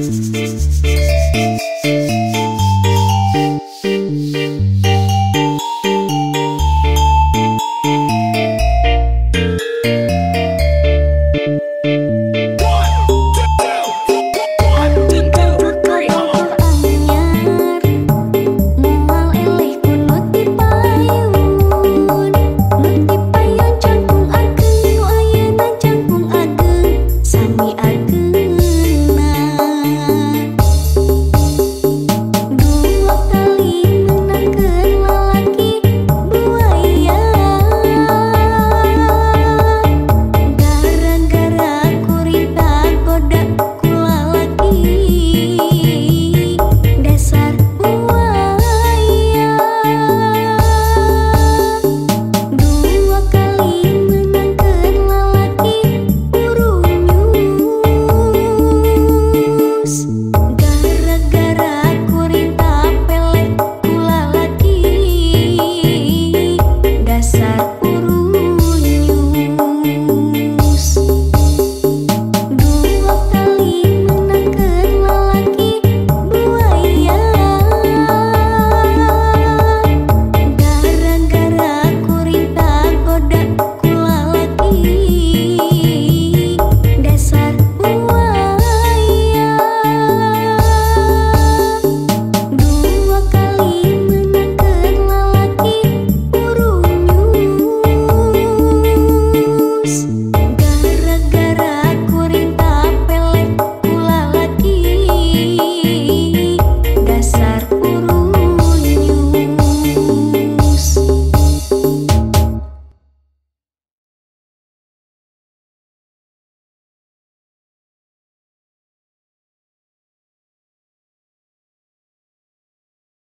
you